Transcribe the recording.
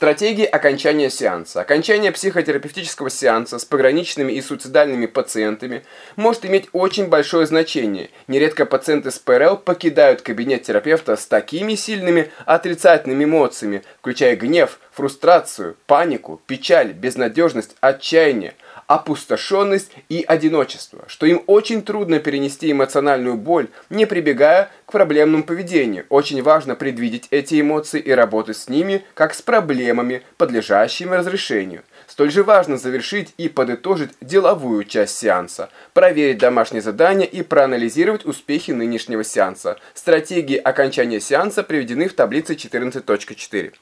Стратегии окончания сеанса. Окончание психотерапевтического сеанса с пограничными и суицидальными пациентами может иметь очень большое значение. Нередко пациенты с ПРЛ покидают кабинет терапевта с такими сильными отрицательными эмоциями, включая гнев, фрустрацию, панику, печаль, безнадежность, отчаяние, опустошенность и одиночество, что им очень трудно перенести эмоциональную боль, не прибегая к проблемному поведению. Очень важно предвидеть эти эмоции и работать с ними, как с проблемами, подлежащими разрешению. Столь же важно завершить и подытожить деловую часть сеанса, проверить домашние задания и проанализировать успехи нынешнего сеанса. Стратегии окончания сеанса приведены в таблице 14.4.